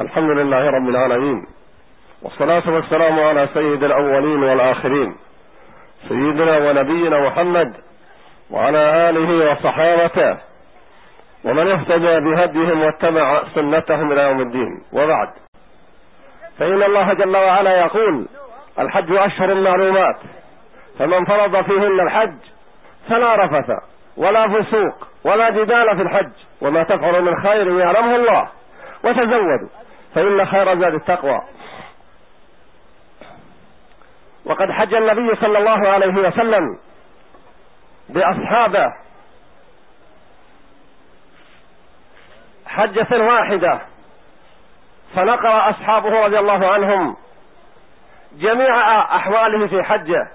الحمد لله رب العالمين والصلاة والسلام على سيد الأولين والآخرين سيدنا ونبينا محمد وعلى آله وصحابته ومن اهتدى بهديهم واتبع سنتهم إلى يوم الدين. وبعد فإن الله جل وعلا يقول الحج أشهر معلومات فمن فرض فيهن الحج فلا رفث ولا فسوق ولا جدال في الحج وما تفعل من خير يعلمه الله وتزودوا. فإن خير زاد التقوى. وقد حج النبي صلى الله عليه وسلم بأصحابه. حجة واحدة. فنقل أصحابه رضي الله عنهم جميع أحواله في حجة.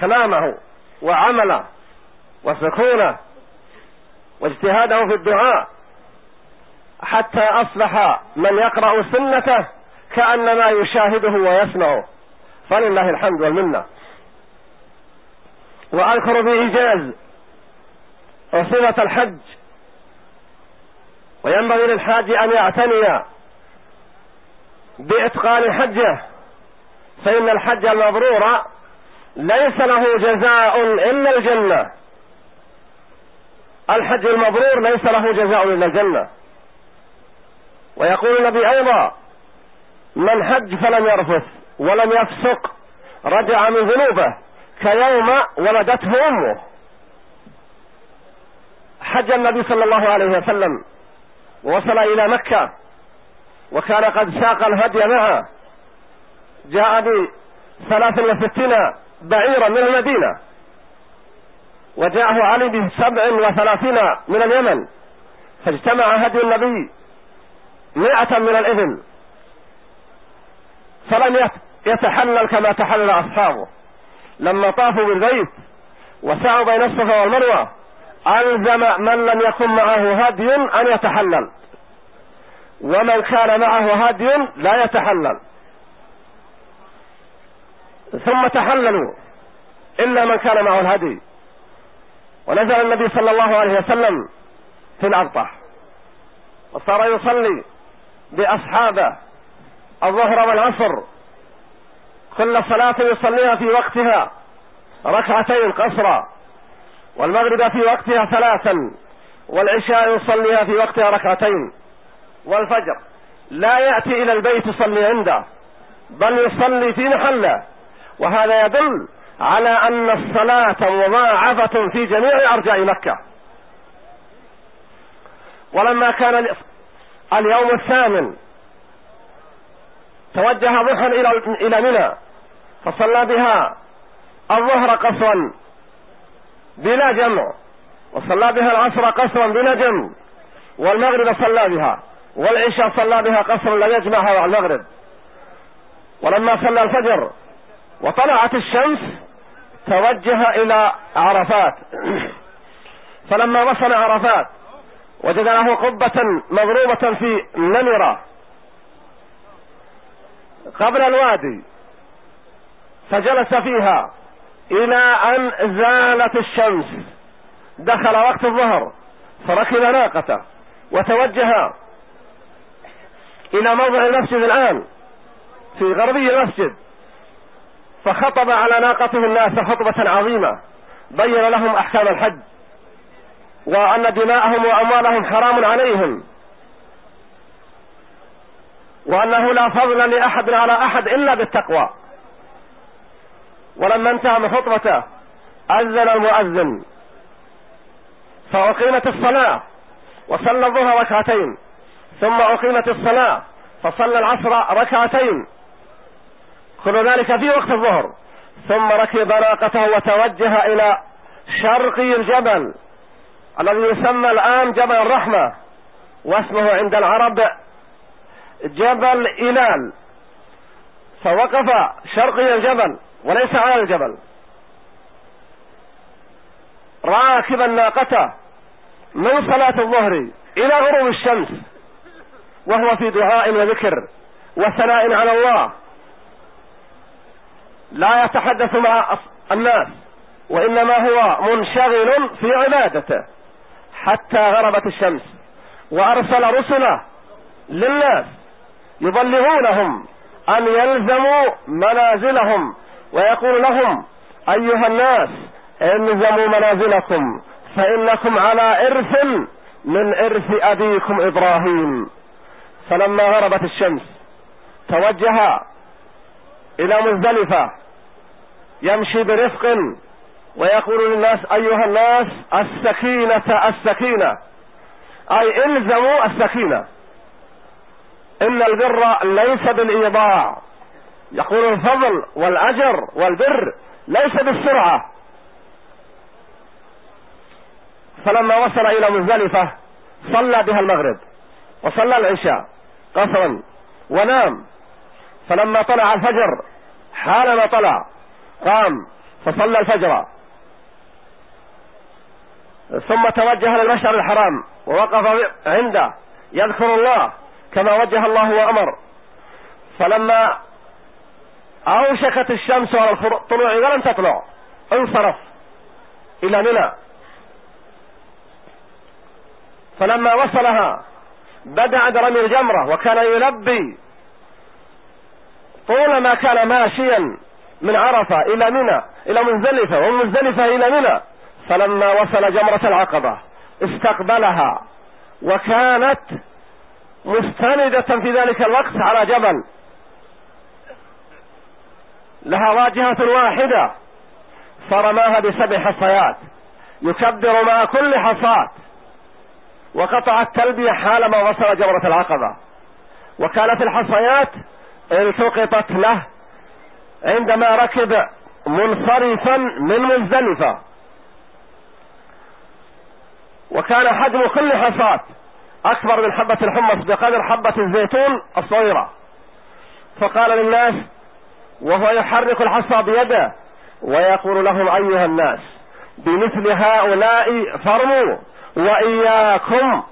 كلامه وعمله وسكونه واجتهاده في الدعاء. حتى أصبح من يقرأ سنته كأنما يشاهده ويسمعه فلله الحمد والمنة. وأذكر بإيجاز صفة الحج. وينبغي للحاج أن يعتني بإتقان حجه. فإن الحج المبرور ليس له جزاء إلا الجنة. الحج المبرور ليس له جزاء إلا الجنة. ويقول النبي أيضا من حج فلم يرفث ولم يفسق رجع من ذنوبه كيوم ولدته أمه. حج النبي صلى الله عليه وسلم ووصل إلى مكة وكان قد ساق الهدي معه. جاء بثلاث وستين بعيرا من المدينة. وجاءه علي بسبع وثلاثين من اليمن. فاجتمع هدي النبي مئة من الإبل. فلم يتحلل كما تحلل أصحابه. لما طافوا بالبيت وسعوا بين الصفا والمروة ألزم من لم يكن معه هدي أن يتحلل. ومن كان معه هدي لا يتحلل. ثم تحللوا إلا من كان معه الهدي. ونزل النبي صلى الله عليه وسلم في الأبطح وصار يصلي. بأصحابه الظهر والعصر. كل صلاة يصليها في وقتها. ركعتين قصرا. والمغرب في وقتها ثلاثا. والعشاء يصليها في وقتها ركعتين. والفجر. لا يأتي إلى البيت يصلي عنده. بل يصلي في محله. وهذا يدل على أن الصلاة مضاعفة في جميع أرجاء مكة. ولما كان اليوم الثامن. توجه ضحى إلى إلى منى فصلى بها. الظهر قصرا بلا جمع وصلى بها العصر قصرا بلا جمع والمغرب صلى بها والعشاء صلى بها قصرا لم يجمعها مع المغرب. ولما صلى الفجر وطلعت الشمس توجه إلى عرفات. فلما وصل عرفات وجد له قبة مضروبة في نمرة قبل الوادي فجلس فيها إلى أن زالت الشمس. دخل وقت الظهر فركب ناقته وتوجه إلى موضع المسجد الآن في غربي المسجد فخطب على ناقته الناس خطبة عظيمة بين لهم أحكام الحج. وأن دماءهم وأموالهم حرام عليهم. وأنه لا فضل لأحد على أحد إلا بالتقوى. ولما انتهى من خطبته أذن المؤذن. فأقيمت الصلاة وصلى الظهر ركعتين. ثم أقيمت الصلاة فصلى العصر ركعتين. كل ذلك في وقت الظهر. ثم ركب ناقته وتوجه إلى شرقي الجبل. الذي يسمى الآن جبل الرحمة واسمه عند العرب جبل إلال. فوقف شرقي الجبل وليس على الجبل. راكبا ناقته من صلاة الظهر إلى غروب الشمس وهو في دعاء وذكر وثناء على الله. لا يتحدث مع الناس وإنما هو منشغل في عبادته. حتى غربت الشمس وأرسل رسله للناس يبلغونهم أن يلزموا منازلهم ويقول لهم أيها الناس الزموا منازلكم فإنكم على إرث من إرث أبيكم إبراهيم. فلما غربت الشمس توجه إلى مزدلفة يمشي برفق ويقول للناس أيها الناس السكينة السكينة. أي إلزموا السكينة. إن البر ليس بالإيضاع. يقول الفضل والأجر والبر ليس بالسرعة. فلما وصل إلى مزدلفة صلى بها المغرب وصلى العشاء قصرا ونام. فلما طلع الفجر حالما طلع قام فصلى الفجر. ثم توجه للمشعر الحرام ووقف عنده يذكر الله كما وجه الله وأمر. فلما أوشكت الشمس على الطلوع ولم تطلع انصرف إلى منى. فلما وصلها بدأ برمي الجمرة وكان يلبي طول ما كان ماشيا من عرفة إلى منى إلى مزدلفه ومن مزدلفه إلى منى. فلما وصل جمرة العقبة استقبلها وكانت مستندة في ذلك الوقت على جبل. لها واجهة واحدة فرماها بسبع حصيات. يكبر مع كل حصاة. وقطع التلبية حالما وصل جمرة العقبة. وكانت الحصيات التقطت له عندما ركب منصرفا من مزدلفة. وكان حجم كل حصاة أكبر من حبة الحمص بقدر حبة الزيتون الصغيرة. فقال للناس وهو يحرك الحصى بيده ويقول لهم أيها الناس بمثل هؤلاء فرموا وإياكم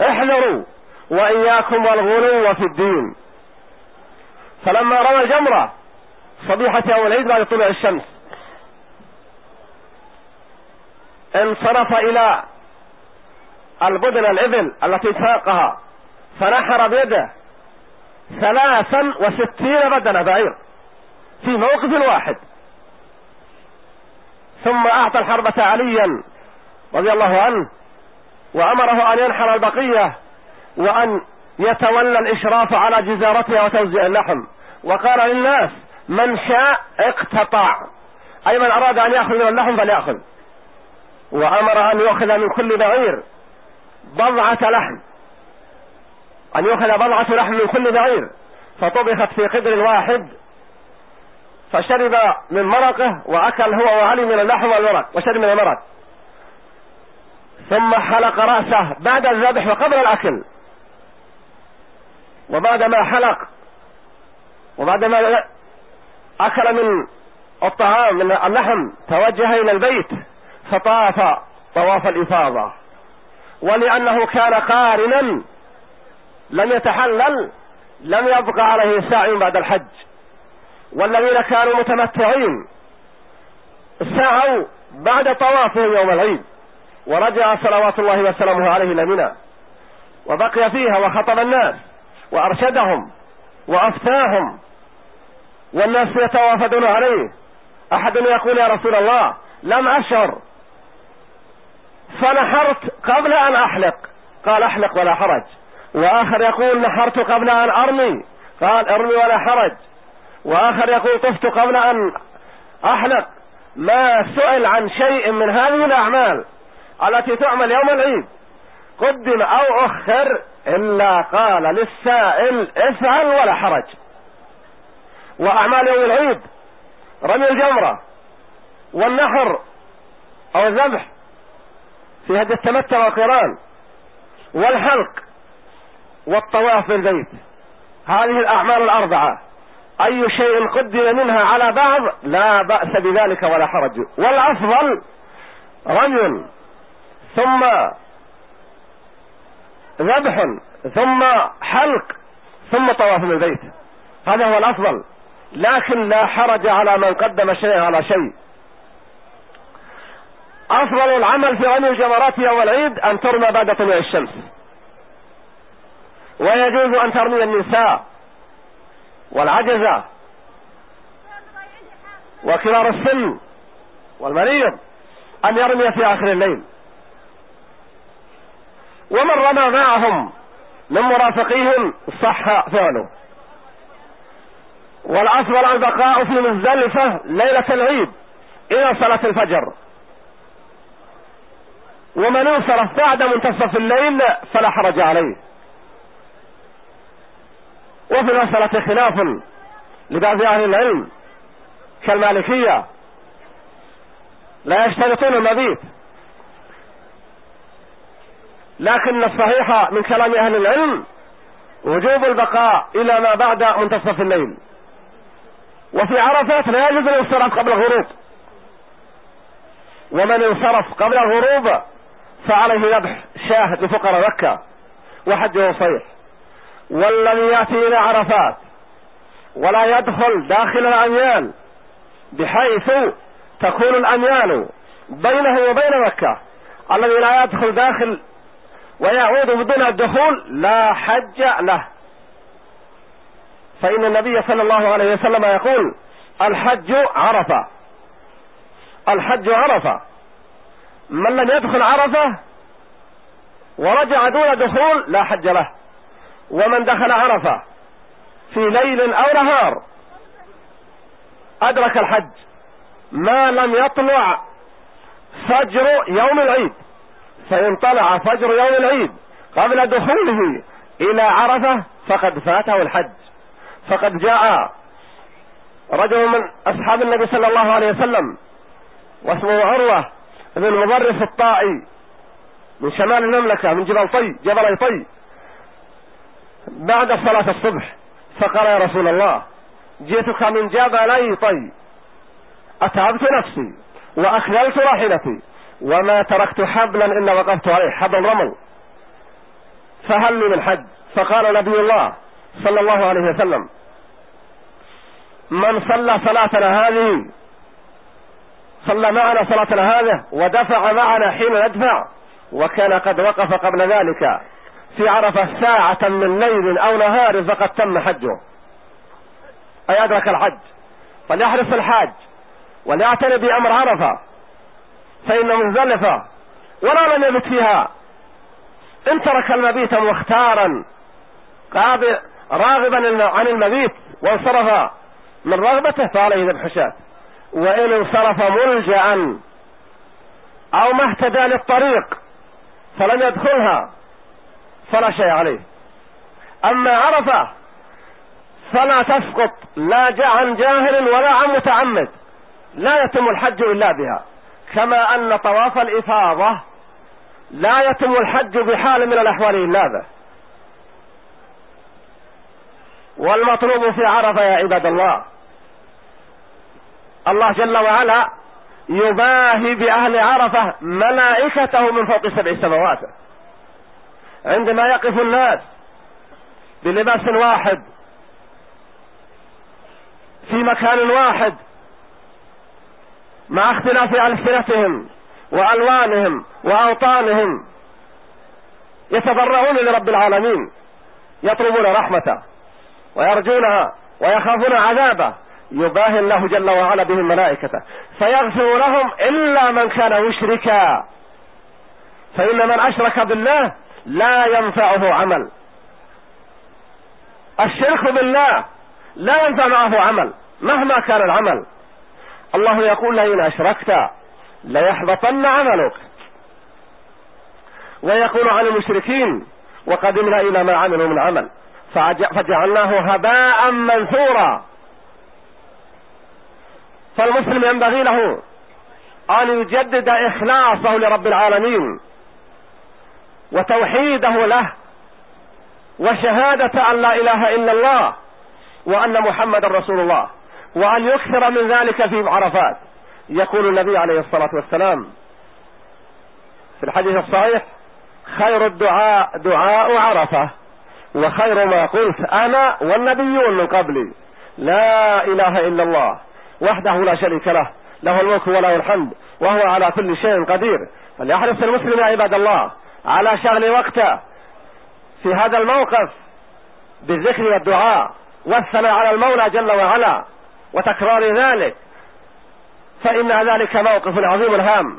احذروا وإياكم والغلو في الدين. فلما رمى الجمرة صبيحة يوم العيد بعد طلوع الشمس انصرف إلى البدن الإبل التي ساقها فنحر بيده ثلاثا وستين بدن بعير في موقف واحد. ثم أعطى الحربة عليا رضي الله عنه وأمره أن ينحر البقية وأن يتولى الإشراف على جزارتها وتوزيع اللحم. وقال للناس من شاء اقتطع. أي من أراد أن يأخذ من اللحم فليأخذ. وأمر أن يأخذ من كل بعير. بضعة لحم. أن يؤخذ بضعة لحم من كل بعير. فطبخت في قدر واحد. فشرب من مرقه وأكل هو وعلي من اللحم والمرق وشرب من المرق. ثم حلق رأسه بعد الذبح وقبل الأكل. وبعدما حلق وبعدما أكل من الطعام من اللحم توجه إلى البيت فطاف طواف الإفاضة. ولأنه كان قارنا لم يتحلل لم يبقى عليه سعي بعد الحج. والذين كانوا متمتعين سعوا بعد طوافهم يوم العيد. ورجع صلوات الله وسلامه عليه إلى منى وبقي فيها وخطب الناس وأرشدهم وأفتاهم. والناس يتوافدون عليه. أحد يقول يا رسول الله لم أشعر فنحرت قبل أن أحلق. قال أحلق ولا حرج. وآخر يقول نحرت قبل أن أرمي. قال أرمي ولا حرج. وآخر يقول طفت قبل أن أحلق. ما سئل عن شيء من هذه الأعمال التي تعمل يوم العيد. قدم أو أخر إلا قال للسائل افعل ولا حرج. وأعمال يوم العيد رمي الجمرة والنحر أو الذبح في هذا التمتع والقران والحلق والطواف بالبيت. هذه الأعمال الأربعة. أي شيء قدم منها على بعض لا بأس بذلك ولا حرج. والأفضل رمي ثم ذبح ثم حلق ثم طواف بالبيت. هذا هو الأفضل. لكن لا حرج على من قدم شيئا على شيء. أفضل العمل في رمي الجمرات يوم العيد أن ترمى بعد طلوع الشمس. ويجوز أن ترمي النساء والعجزة وكبار السن والمريض أن يرمي في آخر الليل. ومن رمى معهم من مرافقيهم صح فعله. والأفضل البقاء في مزدلفة ليلة العيد إلى صلاة الفجر. ومن انصرف بعد منتصف الليل فلا حرج عليه. وفي المسألة خلاف لبعض أهل العلم كالمالكية. لا يشترطون المبيت. لكن الصحيح من كلام أهل العلم وجوب البقاء إلى ما بعد منتصف الليل. وفي عرفات لا يجوز الانصراف قبل الغروب. ومن انصرف قبل الغروب فعليه ذبح شاهد لفقراء مكة وحجه صحيح والذي يأتي إلى عرفات ولا يدخل داخل الأميال بحيث تكون الأميال بينه وبين مكة الذي لا يدخل داخل ويعود بدون الدخول لا حج له. فإن النبي صلى الله عليه وسلم يقول الحج عرفة الحج عرفة. من لم يدخل عرفة ورجع دون دخول لا حج له. ومن دخل عرفة في ليل أو نهار أدرك الحج. ما لم يطلع فجر يوم العيد. فإن طلع فجر يوم العيد قبل دخوله إلى عرفة فقد فاته الحج. فقد جاء رجل من أصحاب النبي صلى الله عليه وسلم واسمه عروة بن مضرس الطائي من شمال المملكة من جبل طي جبل طي. بعد صلاة الصبح فقال يا رسول الله جئتك من جبلي طي. أتعبت نفسي وأخللت راحلتي وما تركت حبلا إلا وقفت عليه حبل رمل فهل لي من حج فقال نبي الله صلى الله عليه وسلم من صلى صلاتنا هذه صلى معنا صلاتنا هذه ودفع معنا حين ندفع. وكان قد وقف قبل ذلك في عرفة ساعة من ليل أو نهار فقد تم حجه. أي أدرك الحج. فليحرص الحاج. وليعتني بأمر عرفة. فإن مزدلفة ولا لم يبت فيها. إن ترك المبيت مختارا. راغبا عن المبيت. وانصرف من رغبته. فعليه ذبح شاة وإن انصرف ملجأ أو ما اهتدى للطريق فلم يدخلها فلا شيء عليه. أما عرفة فلا تسقط لا عن جاهل ولا عن متعمد لا يتم الحج إلا بها. كما أن طواف الإفاضة لا يتم الحج بحال من الأحوال إلا به. والمطلوب في عرفة يا عباد الله الله جل وعلا يباهي بأهل عرفة ملائكته من فوق سبع سماوات. عندما يقف الناس بلباس واحد في مكان واحد مع اختلاف ألسنتهم وألوانهم وأوطانهم يتضرعون لرب العالمين يطلبون رحمته ويرجونها ويخافون عذابه. يباهي الله جل وعلا بهم ملائكته فيغفر لهم إلا من كان مشركا. فإن من أشرك بالله لا ينفعه عمل. الشرك بالله لا ينفع معه عمل مهما كان العمل. الله يقول لئن أشركت ليحبطن عملك. ويقول عن المشركين وقدمنا إلى ما عملوا من عمل. فجعلناه هباء منثورا. فالمسلم ينبغي له أن يجدد إخلاصه لرب العالمين وتوحيده له وشهادة أن لا إله إلا الله وأن محمد رسول الله وأن يكثر من ذلك في عرفات. يقول النبي عليه الصلاة والسلام في الحديث الصحيح خير الدعاء دعاء عرفة وخير ما قلت أنا والنبيون من قبلي. لا إله إلا الله. وحده لا شريك له له الملك وله الحمد وهو على كل شيء قدير. فليحرص المسلم يا عباد الله على شغل وقته في هذا الموقف بالذكر والدعاء والثناء على المولى جل وعلا وتكرار ذلك. فإن ذلك موقف عظيم هام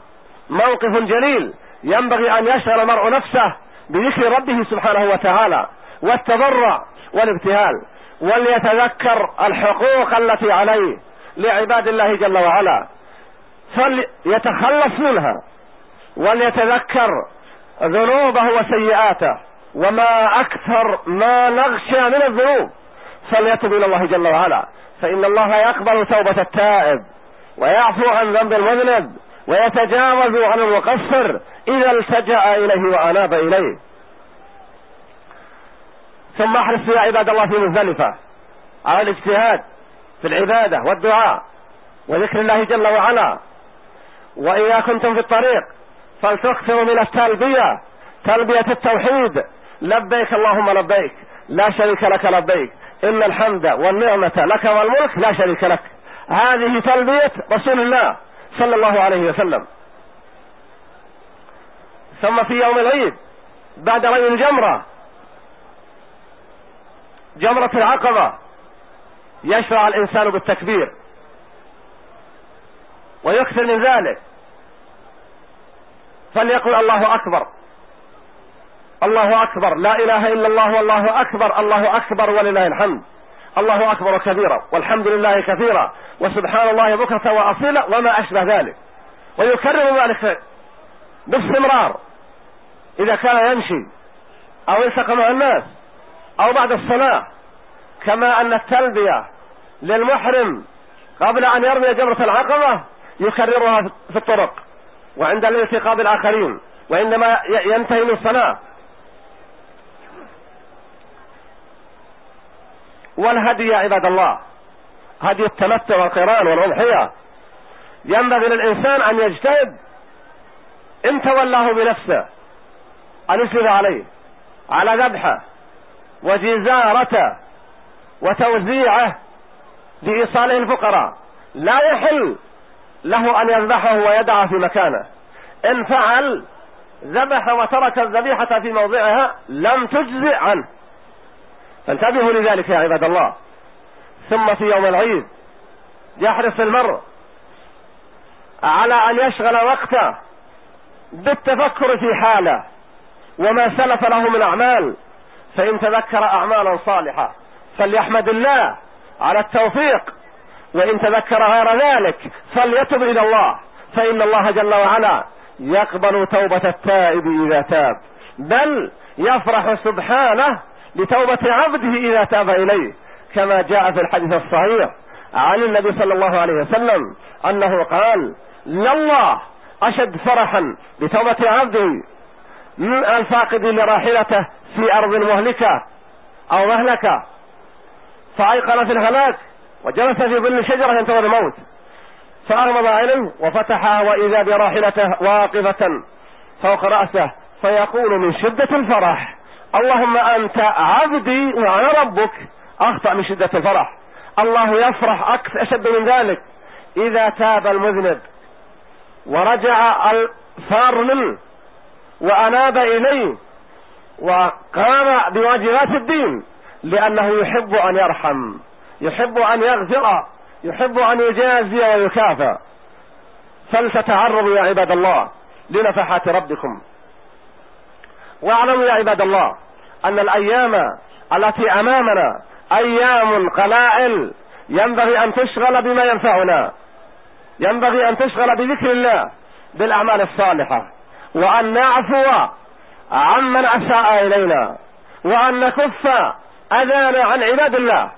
موقف جليل ينبغي أن يشغل المرء نفسه بذكر ربه سبحانه وتعالى والتضرع والابتهال. وليتذكر الحقوق التي عليه لعباد الله جل وعلا. فليتخلص منها وليتذكر ذنوبه وسيئاته. وما أكثر ما نغشى من الذنوب. فليتب إلى الله جل وعلا. فإن الله يقبل توبة التائب. ويعفو عن ذنب المذنب. ويتجاوز عن المقصر. إذا التجأ إليه وأناب إليه. ثم احرص يا عباد الله في مزدلفة. على الاجتهاد. في العبادة والدعاء وذكر الله جل وعلا. وإذا كنتم في الطريق فلتكثروا من التلبية تلبية التوحيد. لبيك اللهم لبيك لا شريك لك لبيك. إن الحمد والنعمة لك والملك لا شريك لك. هذه تلبية رسول الله صلى الله عليه وسلم. ثم في يوم العيد بعد رمي الجمرة جمرة العقبة. يشرع الإنسان بالتكبير. ويكثر من ذلك. فليقل الله أكبر. الله أكبر. لا إله إلا الله والله أكبر. الله أكبر ولله الحمد. الله أكبر كبيرا. والحمد لله كثيرا. وسبحان الله بكرة وأصيلا وما أشبه ذلك. ويكرر ذلك باستمرار. إذا كان يمشي أو يلتق مع الناس أو بعد الصلاة. كما أن التلبية للمحرم قبل أن يرمي جمرة العقبة يكررها في الطرق وعند الالتقاء بالآخرين وعندما ينتهي من الصلاة. والهدي يا عباد الله هدي التمتع والقران والأضحية. ينبغي للإنسان أن يجتهد إن تولاه بنفسه أن يسلم عليه على ذبحه وجزارته وتوزيعه لإيصاله الفقراء. لا يحل له أن يذبحه ويدعه في مكانه. إن فعل ذبح وترك الذبيحة في موضعها لم تجزئ عنه. فانتبهوا لذلك يا عباد الله. ثم في يوم العيد يحرص المرء على أن يشغل وقته بالتفكر في حاله. وما سلف له من أعمال فإن تذكر أعمالا صالحة فليحمد الله على التوفيق. وإن تذكر غير ذلك فليتب إلى الله. فإن الله جل وعلا يقبل توبة التائب إذا تاب. بل يفرح سبحانه لتوبة عبده إذا تاب إليه. كما جاء في الحديث الصحيح عن النبي صلى الله عليه وسلم أنه قال لله أشد فرحا بتوبة عبده من الفاقد لراحلته في أرض مهلكة أو مهلكة فأيقن في الهلاك وجلس في ظل شجرة ينتظر الموت. فأغمض عينه وفتحها وإذا براحلته واقفة فوق رأسه فيقول من شدة الفرح اللهم أنت عبدي وأنا ربك. أخطأ من شدة الفرح. الله يفرح أكثر أشد من ذلك. إذا تاب المذنب ورجع الفار منه وأناب إليه وقام بواجبات الدين لأنه يحب أن يرحم يحب أن يغفر يحب أن يجازي ويكافى فلتتعرضوا يا عباد الله لنفحات ربكم. واعلموا يا عباد الله أن الأيام التي أمامنا أيام قلائل ينبغي أن تشغل بما ينفعنا. ينبغي أن تشغل بذكر الله بالأعمال الصالحة. وأن نعفو عمن أساء إلينا. وأن نكف أذانا عن عباد الله.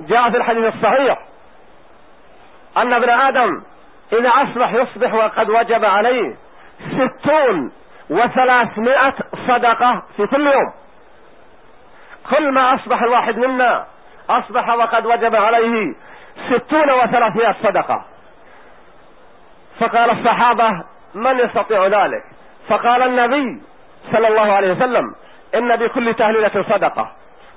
جاء في الحديث الصحيح أن ابن آدم إذا أصبح يصبح وقد وجب عليه ستون وثلاثمائة صدقة في كل يوم. كل ما أصبح الواحد منا أصبح وقد وجب عليه ستون وثلاثمائة صدقة. فقال الصحابة من يستطيع ذلك؟ فقال النبي صلى الله عليه وسلم إن بكل تهليلة صدقة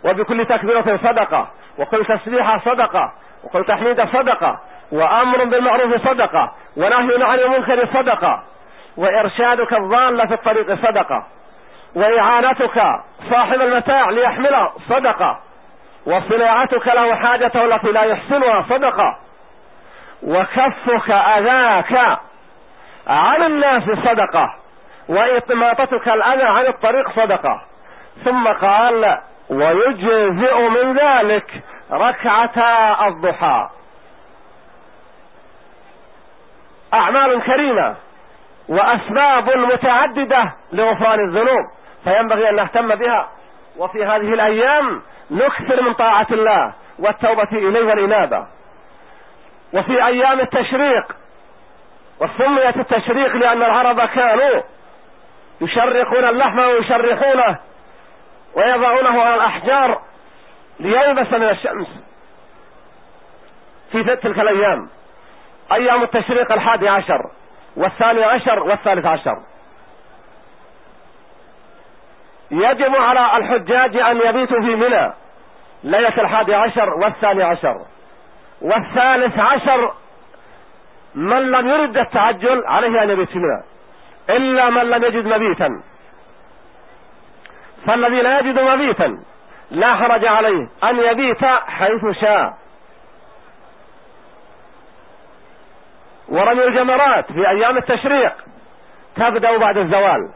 وبكل تكبيرة صدقة وكل تسبيحة صدقة وكل تحميد صدقة وأمر بالمعروف صدقة ونهي عن المنكر صدقة وإرشادك الضال في الطريق صدقة وإعانتك صاحب المتاع ليحمله صدقة وصناعتك له حاجته التي لا يحسنها صدقة وكفك أذاك عن الناس صدقة وإطماطتك الأذى عن الطريق صدقة. ثم قال ويجزئ من ذلك ركعتا الضحى. أعمال كريمة وأسباب متعددة لغفران الذنوب فينبغي أن نهتم بها. وفي هذه الأيام نكثر من طاعة الله والتوبة إليه والإنابة. وفي أيام التشريق وسميت التشريق لأن العرب كانوا يشرقون اللحم ويشرحونه ويضعونه على الأحجار ليلبس من الشمس في تلك الأيام. أيام التشريق الحادي عشر والثاني عشر والثالث عشر. يجب على الحجاج أن يبيتوا في منى ليلة الحادي عشر والثاني عشر. والثالث عشر من لم يرد التعجل عليه أن يبيت في منى إلا من لم يجد مبيتا. فالذي لا يجد مبيتا لا حرج عليه أن يبيت حيث شاء. ورمي الجمرات في أيام التشريق تبدأ بعد الزوال.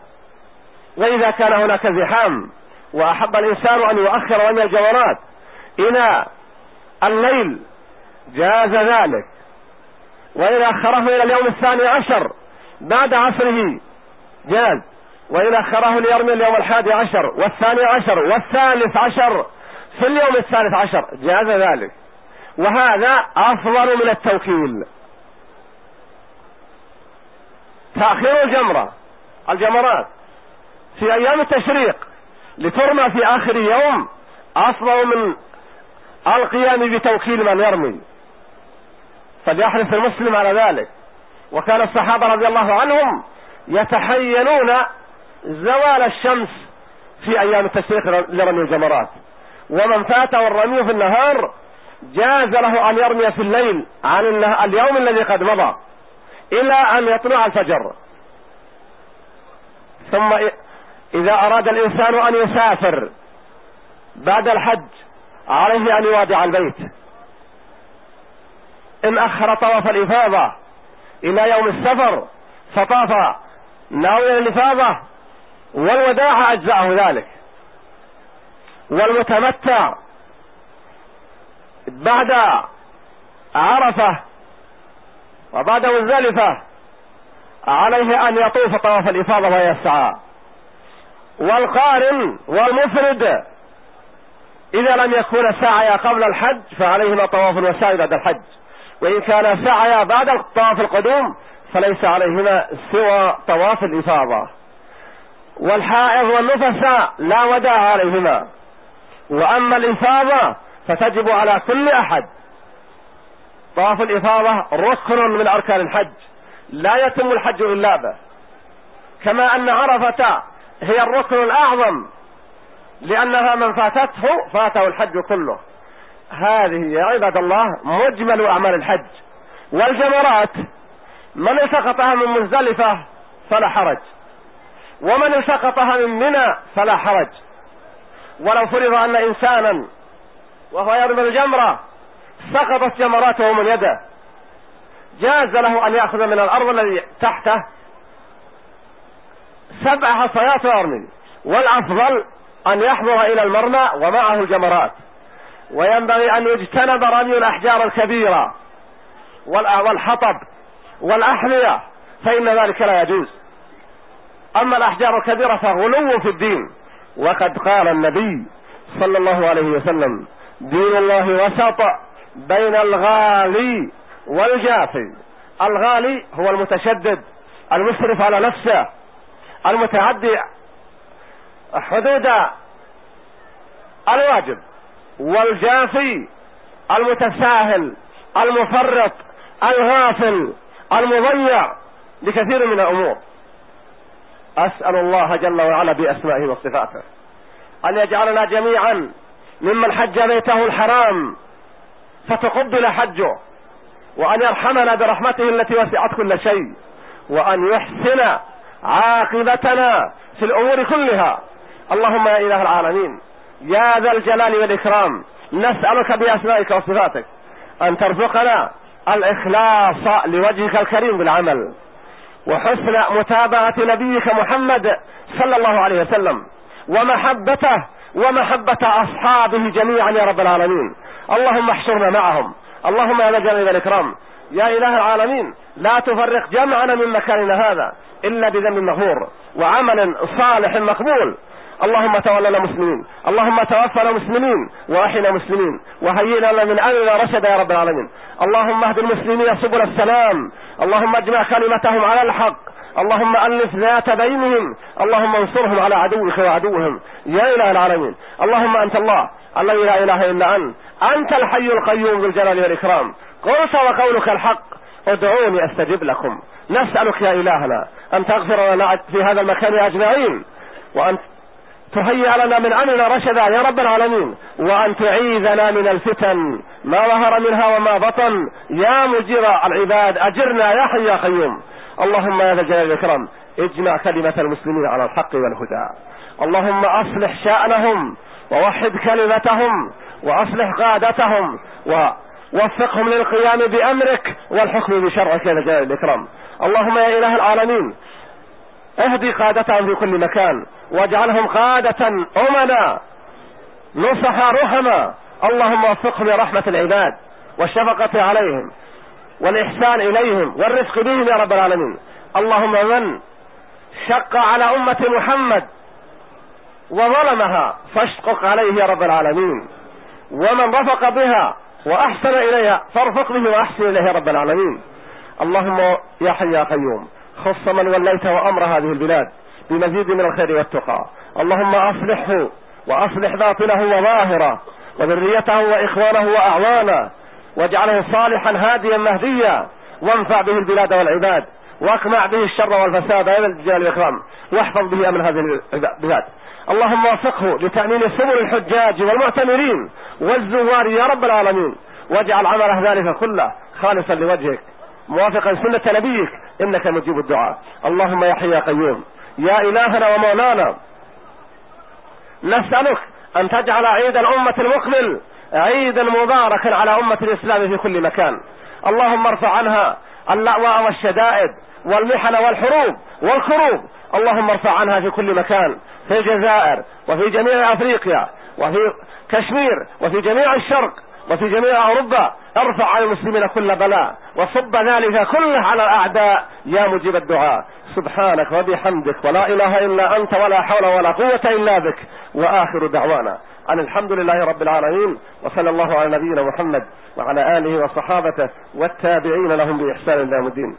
وإذا كان هناك زحام وأحب الإنسان أن يؤخر رمي الجمرات إلى الليل جاز ذلك. وإن أخره إلى اليوم الثاني عشر بعد عصره جاز. وإن أخره ليرمي اليوم الحادي عشر والثاني عشر والثالث عشر في اليوم الثالث عشر. جاز ذلك. وهذا أفضل من التوكيل. تأخير الجمرة. الجمرات. في أيام التشريق. لترمى في آخر يوم أفضل من القيام بتوكيل من يرمي. فليحرص المسلم على ذلك. وكان الصحابة رضي الله عنهم يتحينون زوال الشمس في أيام التشريق لرمي الجمرات. ومن فاته الرمي في النهار جاز له أن يرمي في الليل عن اليوم الذي قد مضى إلى أن يطلع الفجر. ثم إذا أراد الإنسان أن يسافر بعد الحج عليه أن يوادع البيت. إن أخر طواف الإفاضة إلى يوم السفر فطاف ناويا الإفاضة والوداع أجزأه ذلك. والمتمتع بعد عرفة وبعد مزدلفة عليه أن يطوف طواف الإفاضة ويسعى والقارن والمفرد إذا لم يكون سعيا قبل الحج فعليهما طواف وسعي بعد الحج. وإن كان سعيا بعد طواف القدوم فليس عليهما سوى طواف الإفاضة. والحائض والنفساء لا وداع عليهما. وأما الإفاضة فتجب على كل أحد. طواف الإفاضة ركن من أركان الحج. لا يتم الحج إلا به. كما أن عرفة هي الركن الأعظم. لأنها من فاتته فاته الحج كله. هذه يا عباد الله مجمل أعمال الحج. والجمرات من التقطها من مزدلفة فلا حرج. ومن التقطها من منى فلا حرج. ولو فرض أن إنسانا وهو يرمي الجمرة سقطت جمراته من يده جاز له أن يأخذ من الأرض الذي تحته سبع حصيات ويرمي والأفضل أن يحضر إلى المرمى ومعه الجمرات. وينبغي أن يجتنب رمي الأحجار الكبيرة والحطب والأحذية فإن ذلك لا يجوز. أما الأحجار الكبيرة فغلو في الدين. وقد قال النبي صلى الله عليه وسلم دين الله وسط بين الغالي والجافي. الغالي هو المتشدد المسرف على نفسه المتعدي حدود الواجب. والجافي المتساهل المفرط الغافل المضيع لكثير من الأمور. أسأل الله جل وعلا بأسمائه وصفاته. أن يجعلنا جميعا ممن حج بيته الحرام فتقبل حجه وأن يرحمنا برحمته التي وسعت كل شيء وأن يحسن عاقبتنا في الأمور كلها. اللهم يا إله العالمين يا ذا الجلال والإكرام نسألك بأسمائك وصفاتك أن ترزقنا الإخلاص لوجهك الكريم بالعمل. وحسن متابعة نبيك محمد صلى الله عليه وسلم ومحبته ومحبة أصحابه جميعا يا رب العالمين. اللهم احشرنا معهم. اللهم يا ذا الجلال والاكرام يا إله العالمين لا تفرق جمعنا من مكاننا هذا إلا بذنب مغفور وعمل صالح مقبول. اللهم تولنا مسلمين. اللهم توفنا مسلمين وإحنا مسلمين. وهيئ لنا من أمرنا رشدا يا رب العالمين. اللهم اهد المسلمين سبل السلام. اللهم اجمع كلمتهم على الحق. اللهم ألف ذات بينهم. اللهم انصرهم على عدوك وعدوهم. يا إله العالمين. اللهم أنت الله. الذي لا إله إلا أنت. أنت الحي القيوم ذو الجلال والإكرام. قلت وقولك الحق. ادعوني أستجب لكم. نسألك يا إلهنا أن تغفر لنا في هذا المكان أجمعين. وأن تهيئ لنا من أمرنا رشدا يا رب العالمين. وأن تعيذنا من الفتن ما ظهر منها وما بطن. يا مجير العباد أجرنا يا حي يا قيوم. اللهم يا ذا الجلال والإكرام اجمع كلمة المسلمين على الحق والهدى. اللهم أصلح شأنهم ووحد كلمتهم وأصلح قادتهم ووفقهم للقيام بأمرك والحكم بشرعك يا ذا الجلال والإكرام. اللهم يا إله العالمين اهدي قادتهم في كل مكان واجعلهم قادة أمنا نصح رحما اللهم وفقهم لرحمة العباد والشفقة عليهم والإحسان إليهم والرفق بهم يا رب العالمين. اللهم من شق على أمة محمد وظلمها فاشقق عليه يا رب العالمين. ومن رفق بها وأحسن إليها فارفق به وأحسن إليه يا رب العالمين. اللهم يا حي يا قيوم خص من وليت وأمر هذه البلاد بمزيد من الخير والتقى. اللهم أصلحه وأصلح باطنه وظاهره وذريته وإخوانه وأعوانه واجعله صالحا هاديا مهديا. وانفع به البلاد والعباد وأقمع به الشر والفساد يا الجلال والإكرام. واحفظ به أمن هذه البلاد. اللهم وفقه لتأمين سبل الحجاج والمعتمرين والزوار يا رب العالمين. واجعل عمله ذلك كله خالصا لوجهك موافقا سنة نبيك إنك مجيب الدعاء. اللهم يا حي يا قيوم. يا إلهنا ومولانا نسألك أن تجعل عيد الأمة المقبل عيدا مباركا على أمة الإسلام في كل مكان. اللهم ارفع عنها اللأواء والشدائد والمحن والحروب والكروب. اللهم ارفع عنها في كل مكان في الجزائر وفي جميع أفريقيا وفي كشمير وفي جميع الشرق. وفي جميع أوروبا ارفع عن المسلمين كل بلاء وصب ذلك كله على الأعداء يا مجيب الدعاء. سبحانك وبحمدك ولا إله إلا أنت ولا حول ولا قوة إلا بك. وآخر دعوانا أن الحمد لله رب العالمين وصلى الله على نبينا محمد وعلى آله وصحابته والتابعين لهم بإحسان إلى الدين.